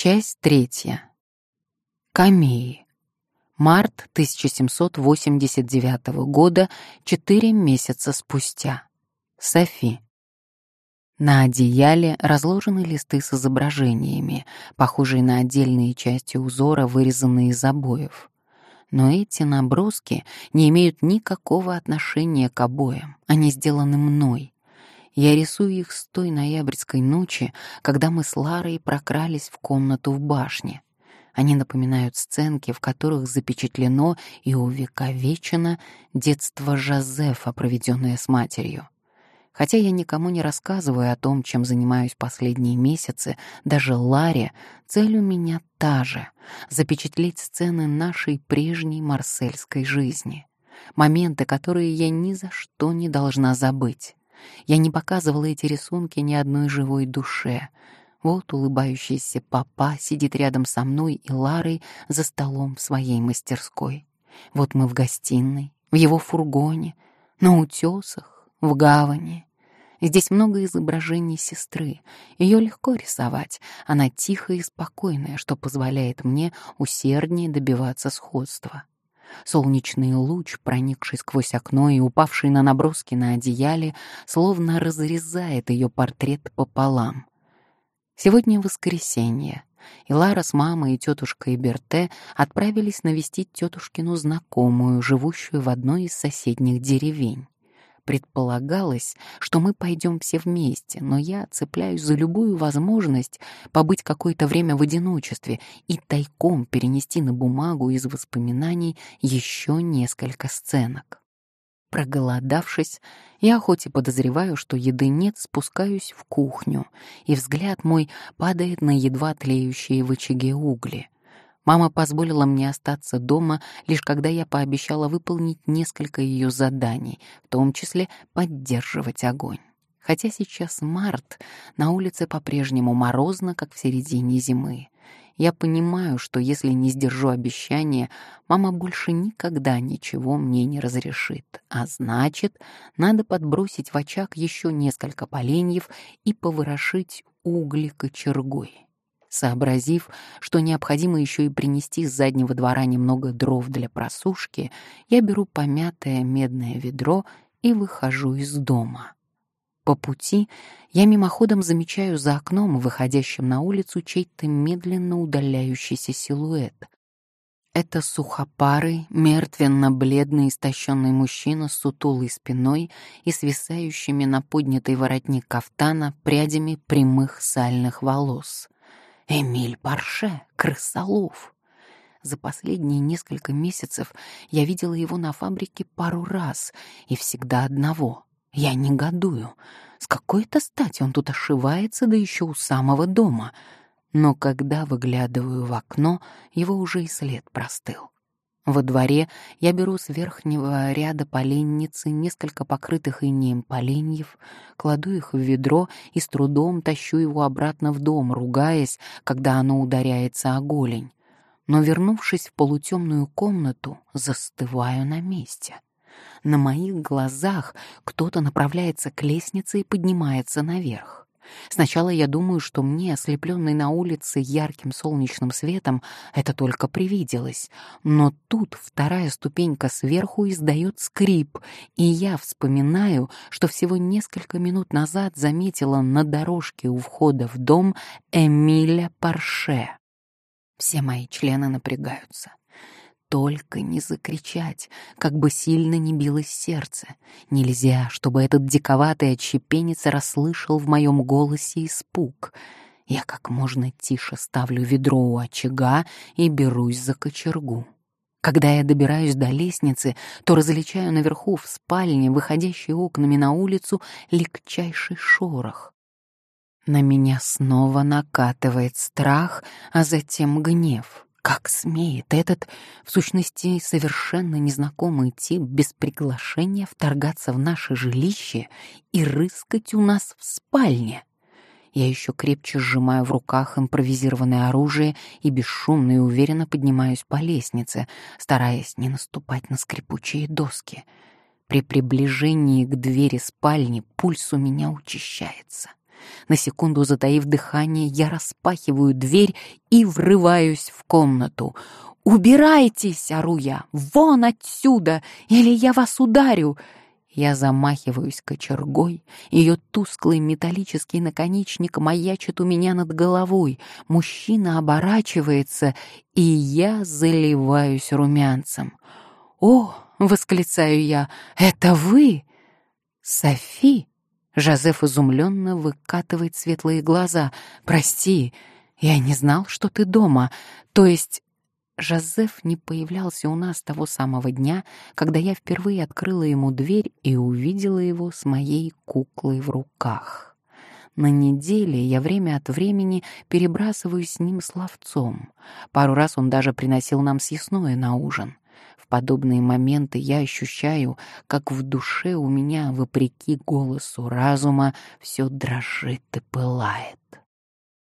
Часть третья. Камеи. Март 1789 года, четыре месяца спустя. Софи. На одеяле разложены листы с изображениями, похожие на отдельные части узора, вырезанные из обоев. Но эти наброски не имеют никакого отношения к обоям, они сделаны мной. Я рисую их с той ноябрьской ночи, когда мы с Ларой прокрались в комнату в башне. Они напоминают сценки, в которых запечатлено и увековечено детство Жозефа, проведенное с матерью. Хотя я никому не рассказываю о том, чем занимаюсь последние месяцы, даже Ларе, цель у меня та же — запечатлеть сцены нашей прежней марсельской жизни. Моменты, которые я ни за что не должна забыть. Я не показывала эти рисунки ни одной живой душе. Вот улыбающийся папа сидит рядом со мной и Ларой за столом в своей мастерской. Вот мы в гостиной, в его фургоне, на утесах, в гавани. Здесь много изображений сестры. Ее легко рисовать. Она тихая и спокойная, что позволяет мне усерднее добиваться сходства. Солнечный луч, проникший сквозь окно и упавший на наброски на одеяле, словно разрезает ее портрет пополам. Сегодня воскресенье, и Лара с мамой и тетушкой Берте отправились навестить тетушкину знакомую, живущую в одной из соседних деревень. Предполагалось, что мы пойдем все вместе, но я цепляюсь за любую возможность побыть какое-то время в одиночестве и тайком перенести на бумагу из воспоминаний еще несколько сценок. Проголодавшись, я хоть и подозреваю, что еды нет, спускаюсь в кухню, и взгляд мой падает на едва тлеющие в очаге угли — Мама позволила мне остаться дома, лишь когда я пообещала выполнить несколько ее заданий, в том числе поддерживать огонь. Хотя сейчас март, на улице по-прежнему морозно, как в середине зимы. Я понимаю, что если не сдержу обещания, мама больше никогда ничего мне не разрешит. А значит, надо подбросить в очаг еще несколько поленьев и поворошить угли кочергой. Сообразив, что необходимо еще и принести с заднего двора немного дров для просушки, я беру помятое медное ведро и выхожу из дома. По пути я мимоходом замечаю за окном, выходящим на улицу, чей-то медленно удаляющийся силуэт. Это сухопарый, мертвенно-бледный, истощенный мужчина с сутулой спиной и свисающими на поднятый воротник кафтана прядями прямых сальных волос — Эмиль Парше, крысолов. За последние несколько месяцев я видела его на фабрике пару раз, и всегда одного. Я негодую. С какой-то стати он тут ошивается, да еще у самого дома. Но когда выглядываю в окно, его уже и след простыл. Во дворе я беру с верхнего ряда поленницы несколько покрытых инеем поленьев, кладу их в ведро и с трудом тащу его обратно в дом, ругаясь, когда оно ударяется о голень. Но, вернувшись в полутемную комнату, застываю на месте. На моих глазах кто-то направляется к лестнице и поднимается наверх. Сначала я думаю, что мне, ослепленной на улице ярким солнечным светом, это только привиделось. Но тут вторая ступенька сверху издает скрип, и я вспоминаю, что всего несколько минут назад заметила на дорожке у входа в дом Эмиля Парше. Все мои члены напрягаются только не закричать, как бы сильно не билось сердце. Нельзя, чтобы этот диковатый отщепенец расслышал в моем голосе испуг. Я как можно тише ставлю ведро у очага и берусь за кочергу. Когда я добираюсь до лестницы, то различаю наверху в спальне, выходящей окнами на улицу, легчайший шорох. На меня снова накатывает страх, а затем гнев — как смеет этот, в сущности, совершенно незнакомый тип без приглашения вторгаться в наше жилище и рыскать у нас в спальне? Я еще крепче сжимаю в руках импровизированное оружие и бесшумно и уверенно поднимаюсь по лестнице, стараясь не наступать на скрипучие доски. При приближении к двери спальни пульс у меня учащается. На секунду затаив дыхание, я распахиваю дверь и врываюсь в комнату. «Убирайтесь!» — ору я. «Вон отсюда! Или я вас ударю!» Я замахиваюсь кочергой, ее тусклый металлический наконечник маячит у меня над головой. Мужчина оборачивается, и я заливаюсь румянцем. «О!» — восклицаю я. «Это вы?» «Софи!» — Жозеф изумленно выкатывает светлые глаза. «Прости, я не знал, что ты дома. То есть Жозеф не появлялся у нас того самого дня, когда я впервые открыла ему дверь и увидела его с моей куклой в руках. На неделе я время от времени перебрасываюсь с ним словцом. Пару раз он даже приносил нам съестное на ужин. Подобные моменты я ощущаю, как в душе у меня, вопреки голосу разума, все дрожит и пылает.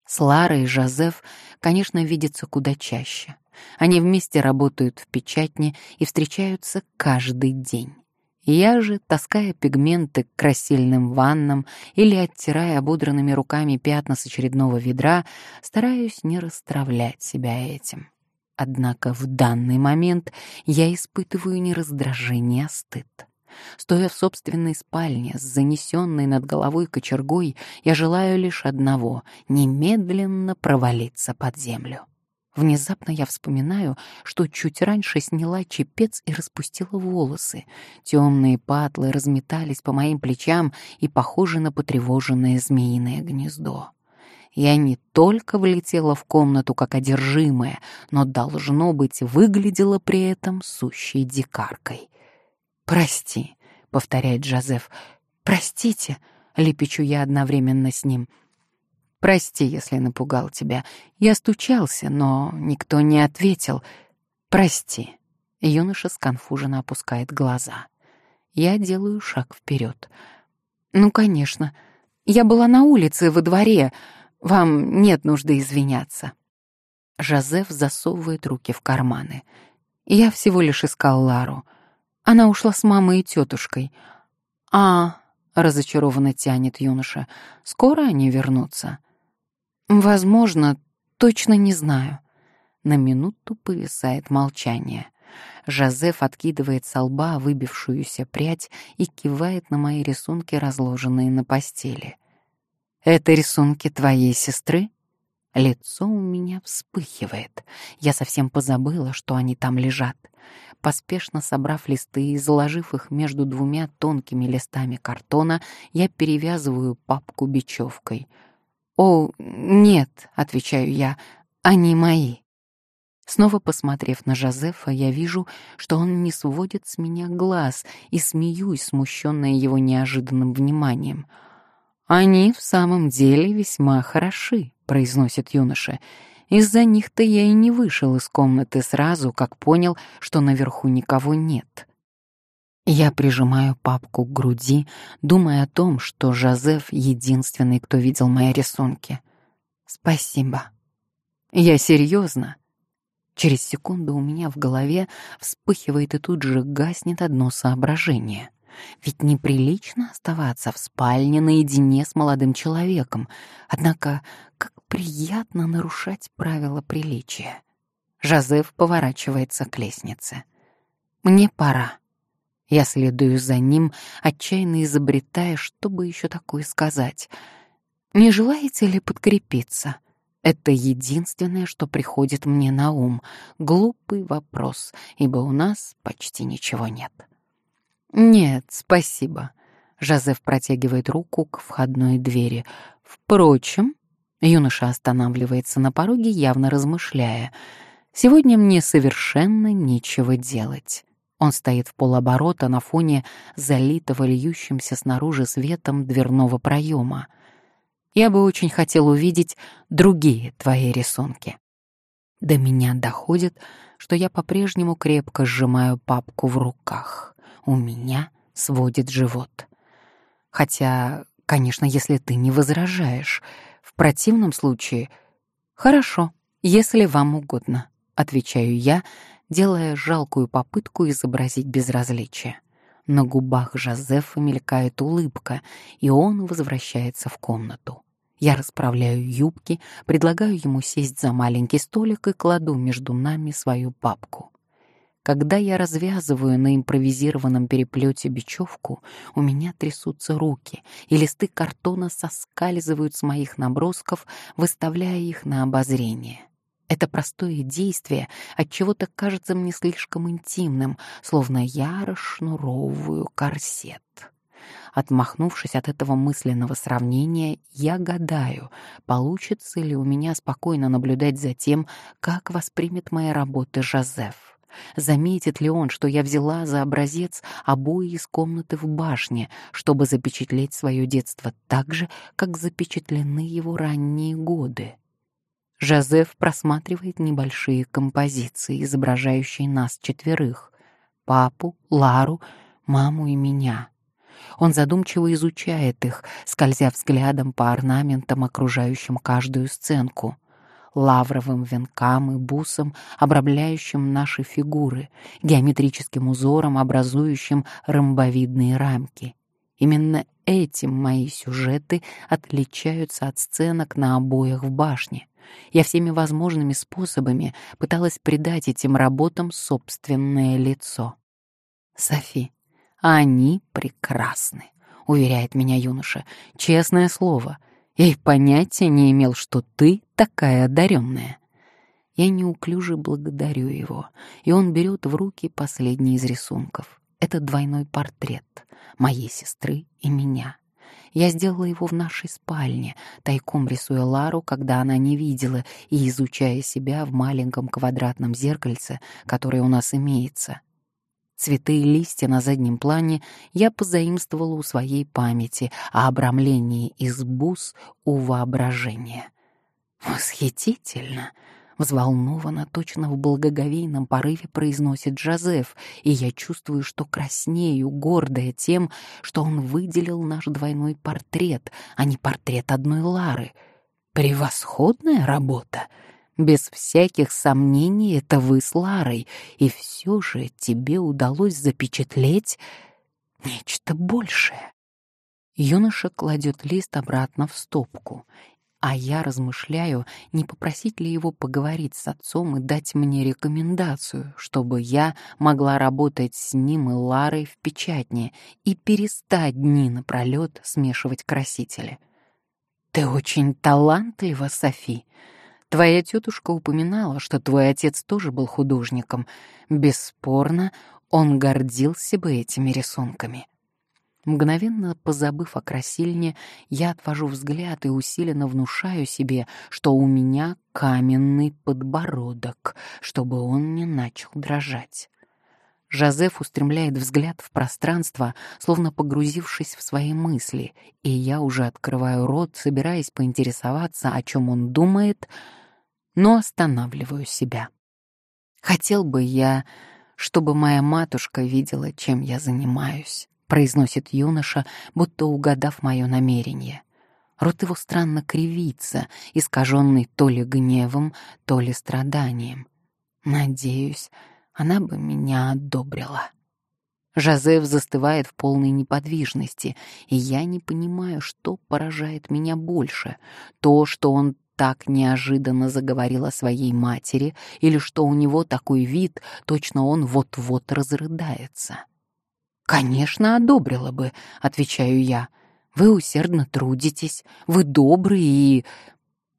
С Ларой и Жозеф, конечно, видятся куда чаще. Они вместе работают в печатне и встречаются каждый день. Я же, таская пигменты к красильным ваннам или оттирая ободранными руками пятна с очередного ведра, стараюсь не расстравлять себя этим. Однако в данный момент я испытываю не раздражение, а стыд. Стоя в собственной спальне с занесенной над головой кочергой, я желаю лишь одного — немедленно провалиться под землю. Внезапно я вспоминаю, что чуть раньше сняла чепец и распустила волосы. Темные патлы разметались по моим плечам и похожи на потревоженное змеиное гнездо. Я не только влетела в комнату как одержимая, но, должно быть, выглядела при этом сущей дикаркой. «Прости», — повторяет Джозеф, — «простите», — лепечу я одновременно с ним — Прости, если напугал тебя. Я стучался, но никто не ответил. Прости. Юноша сконфуженно опускает глаза. Я делаю шаг вперед. Ну, конечно. Я была на улице, во дворе. Вам нет нужды извиняться. Жозеф засовывает руки в карманы. Я всего лишь искал Лару. Она ушла с мамой и тетушкой. А, разочарованно тянет юноша. Скоро они вернутся. Возможно, точно не знаю. На минуту повисает молчание. Жозеф откидывает со лба выбившуюся прядь и кивает на мои рисунки, разложенные на постели. «Это рисунки твоей сестры?» Лицо у меня вспыхивает. Я совсем позабыла, что они там лежат. Поспешно собрав листы и заложив их между двумя тонкими листами картона, я перевязываю папку бечевкой — «О, нет», — отвечаю я, — «они мои». Снова посмотрев на Жозефа, я вижу, что он не сводит с меня глаз и смеюсь, смущенная его неожиданным вниманием. «Они в самом деле весьма хороши», — произносит юноша. «Из-за них-то я и не вышел из комнаты сразу, как понял, что наверху никого нет». Я прижимаю папку к груди, думая о том, что Жозеф — единственный, кто видел мои рисунки. Спасибо. Я серьезно. Через секунду у меня в голове вспыхивает и тут же гаснет одно соображение. Ведь неприлично оставаться в спальне наедине с молодым человеком. Однако, как приятно нарушать правила приличия. Жозеф поворачивается к лестнице. «Мне пора». Я следую за ним, отчаянно изобретая, чтобы еще такое сказать. «Не желаете ли подкрепиться?» Это единственное, что приходит мне на ум. Глупый вопрос, ибо у нас почти ничего нет. «Нет, спасибо». Жозеф протягивает руку к входной двери. «Впрочем...» Юноша останавливается на пороге, явно размышляя. «Сегодня мне совершенно нечего делать». Он стоит в полоборота на фоне залитого льющимся снаружи светом дверного проема. Я бы очень хотел увидеть другие твои рисунки. До меня доходит, что я по-прежнему крепко сжимаю папку в руках. У меня сводит живот. Хотя, конечно, если ты не возражаешь, в противном случае... Хорошо, если вам угодно, отвечаю я, делая жалкую попытку изобразить безразличие. На губах Жозефа мелькает улыбка, и он возвращается в комнату. Я расправляю юбки, предлагаю ему сесть за маленький столик и кладу между нами свою папку. Когда я развязываю на импровизированном переплете бечевку, у меня трясутся руки, и листы картона соскальзывают с моих набросков, выставляя их на обозрение. Это простое действие от чего-то кажется мне слишком интимным, словно я расшнуровываю корсет. Отмахнувшись от этого мысленного сравнения, я гадаю, получится ли у меня спокойно наблюдать за тем, как воспримет мои работы Жозеф. Заметит ли он, что я взяла за образец обои из комнаты в башне, чтобы запечатлеть свое детство так же, как запечатлены его ранние годы? Жозеф просматривает небольшие композиции, изображающие нас четверых — папу, Лару, маму и меня. Он задумчиво изучает их, скользя взглядом по орнаментам, окружающим каждую сценку лавровым венкам и бусам, обрамляющим наши фигуры, геометрическим узором, образующим ромбовидные рамки. Именно этим мои сюжеты отличаются от сценок на обоях в башне. Я всеми возможными способами пыталась придать этим работам собственное лицо. Софи, они прекрасны, уверяет меня юноша. Честное слово — я и понятия не имел, что ты такая одаренная. Я неуклюже благодарю его, и он берет в руки последний из рисунков. Это двойной портрет моей сестры и меня. Я сделала его в нашей спальне, тайком рисуя Лару, когда она не видела, и изучая себя в маленьком квадратном зеркальце, которое у нас имеется. Цветы и листья на заднем плане я позаимствовала у своей памяти, а обрамление из бус — у воображения. «Восхитительно!» — взволнованно, точно в благоговейном порыве произносит Джозеф, и я чувствую, что краснею, гордая тем, что он выделил наш двойной портрет, а не портрет одной Лары. «Превосходная работа!» Без всяких сомнений, это вы с Ларой, и все же тебе удалось запечатлеть нечто большее. Юноша кладет лист обратно в стопку, а я размышляю, не попросить ли его поговорить с отцом и дать мне рекомендацию, чтобы я могла работать с ним и Ларой в печатне и перестать дни напролет смешивать красители. «Ты очень талантлива, Софи», Твоя тетушка упоминала, что твой отец тоже был художником. Бесспорно, он гордился бы этими рисунками. Мгновенно позабыв о красильне, я отвожу взгляд и усиленно внушаю себе, что у меня каменный подбородок, чтобы он не начал дрожать. Жозеф устремляет взгляд в пространство, словно погрузившись в свои мысли, и я уже открываю рот, собираясь поинтересоваться, о чем он думает — но останавливаю себя. Хотел бы я, чтобы моя матушка видела, чем я занимаюсь, произносит юноша, будто угадав мое намерение. Рот его странно кривится, искаженный то ли гневом, то ли страданием. Надеюсь, она бы меня одобрила. Жозеф застывает в полной неподвижности, и я не понимаю, что поражает меня больше. То, что он так неожиданно заговорил о своей матери, или что у него такой вид, точно он вот-вот разрыдается. «Конечно, одобрила бы», — отвечаю я. «Вы усердно трудитесь, вы добрые и...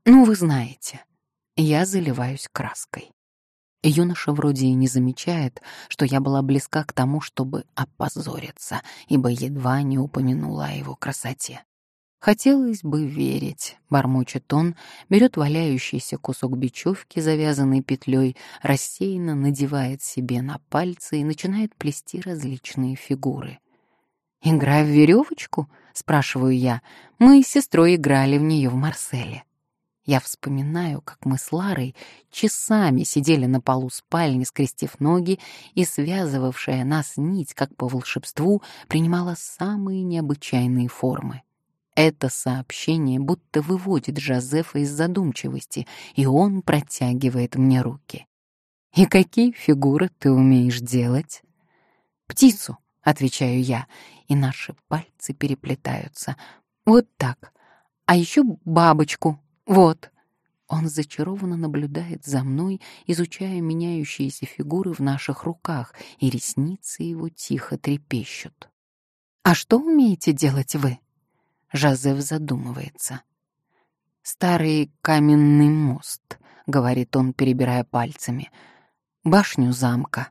Ну, вы знаете». Я заливаюсь краской. Юноша вроде и не замечает, что я была близка к тому, чтобы опозориться, ибо едва не упомянула о его красоте. «Хотелось бы верить», — бормочет он, берет валяющийся кусок бечевки, завязанный петлей, рассеянно надевает себе на пальцы и начинает плести различные фигуры. «Игра в веревочку?» — спрашиваю я. «Мы с сестрой играли в нее в Марселе». Я вспоминаю, как мы с Ларой часами сидели на полу спальни, скрестив ноги, и связывавшая нас нить, как по волшебству, принимала самые необычайные формы. Это сообщение будто выводит Жозефа из задумчивости, и он протягивает мне руки. «И какие фигуры ты умеешь делать?» «Птицу», отвечаю я, и наши пальцы переплетаются. Вот так. А еще бабочку. Вот. Он зачарованно наблюдает за мной, изучая меняющиеся фигуры в наших руках, и ресницы его тихо трепещут. «А что умеете делать вы?» Жозеф задумывается. «Старый каменный мост», — говорит он, перебирая пальцами. «Башню замка».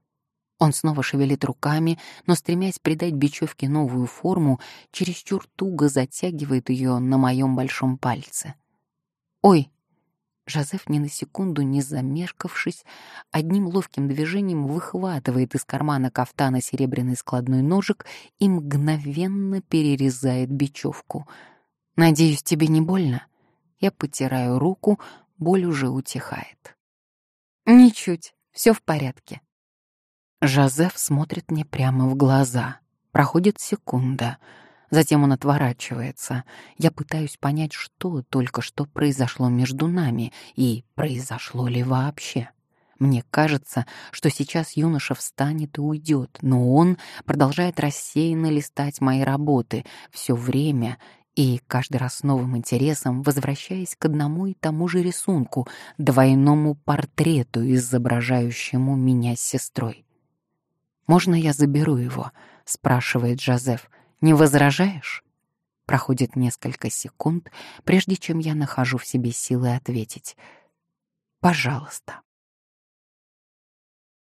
Он снова шевелит руками, но, стремясь придать бечевке новую форму, чересчур туго затягивает ее на моем большом пальце. «Ой!» Жозеф ни на секунду не замешкавшись, одним ловким движением выхватывает из кармана кафтана серебряный складной ножик и мгновенно перерезает бечевку. «Надеюсь, тебе не больно?» Я потираю руку, боль уже утихает. «Ничуть, все в порядке». Жозеф смотрит мне прямо в глаза. Проходит секунда — Затем он отворачивается. Я пытаюсь понять, что только что произошло между нами и произошло ли вообще. Мне кажется, что сейчас юноша встанет и уйдет, но он продолжает рассеянно листать мои работы все время и каждый раз с новым интересом возвращаясь к одному и тому же рисунку, двойному портрету, изображающему меня с сестрой. «Можно я заберу его?» — спрашивает Жозеф. Не возражаешь? Проходит несколько секунд, прежде чем я нахожу в себе силы ответить. Пожалуйста.